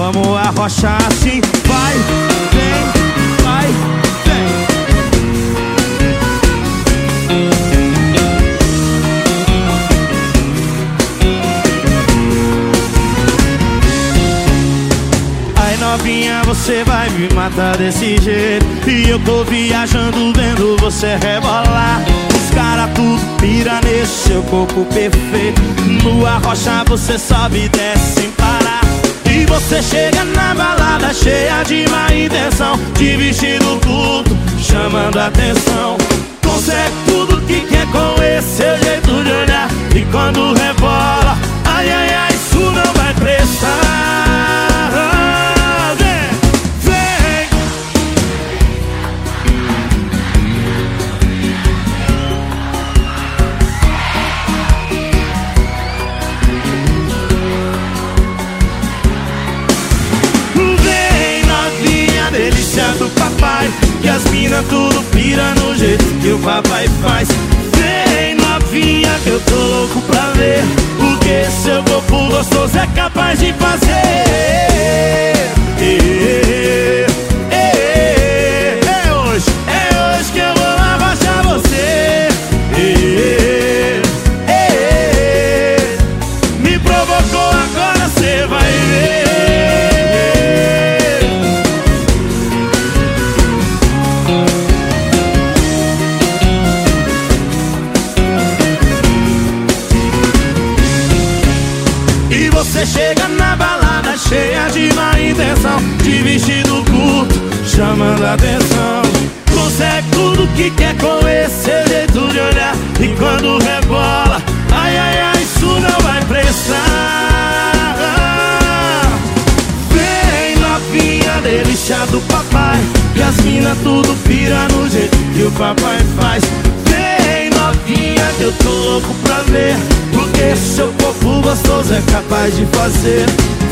Vamos arrochar assim, vai, vem, vai, vem. Ai novinha, você vai me matar desse jeito. E eu tô viajando vendo você rebolar. Cara tudo pira nesse seu corpo perfeito. No arrocha você sobe e desce sem parar E você chega na balada cheia de má intenção De vestido curto, chamando atenção. Consegue tudo que quer com esse seu jeito de olhar E quando rebola, você chega na balada cheia de má intenção De vestido curto, chamando a atenção. Consegue tudo que quer com esse jeito de olhar E quando rebola, ai ai ai, isso não vai prestar. Vem novinha, delícia do papai Que as mina tudo pira no jeito que o papai faz. Vem novinha, que eu tô louco pra ver porque seu corpo gostoso é capaz de fazer.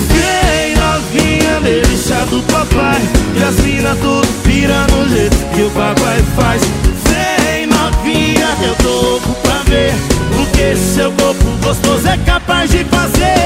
Vem novinha, deixa do papai. E as mina tudo pira no jeito que o papai faz. Vem novinha, eu tô louco pra ver O que seu corpo gostoso é capaz de fazer.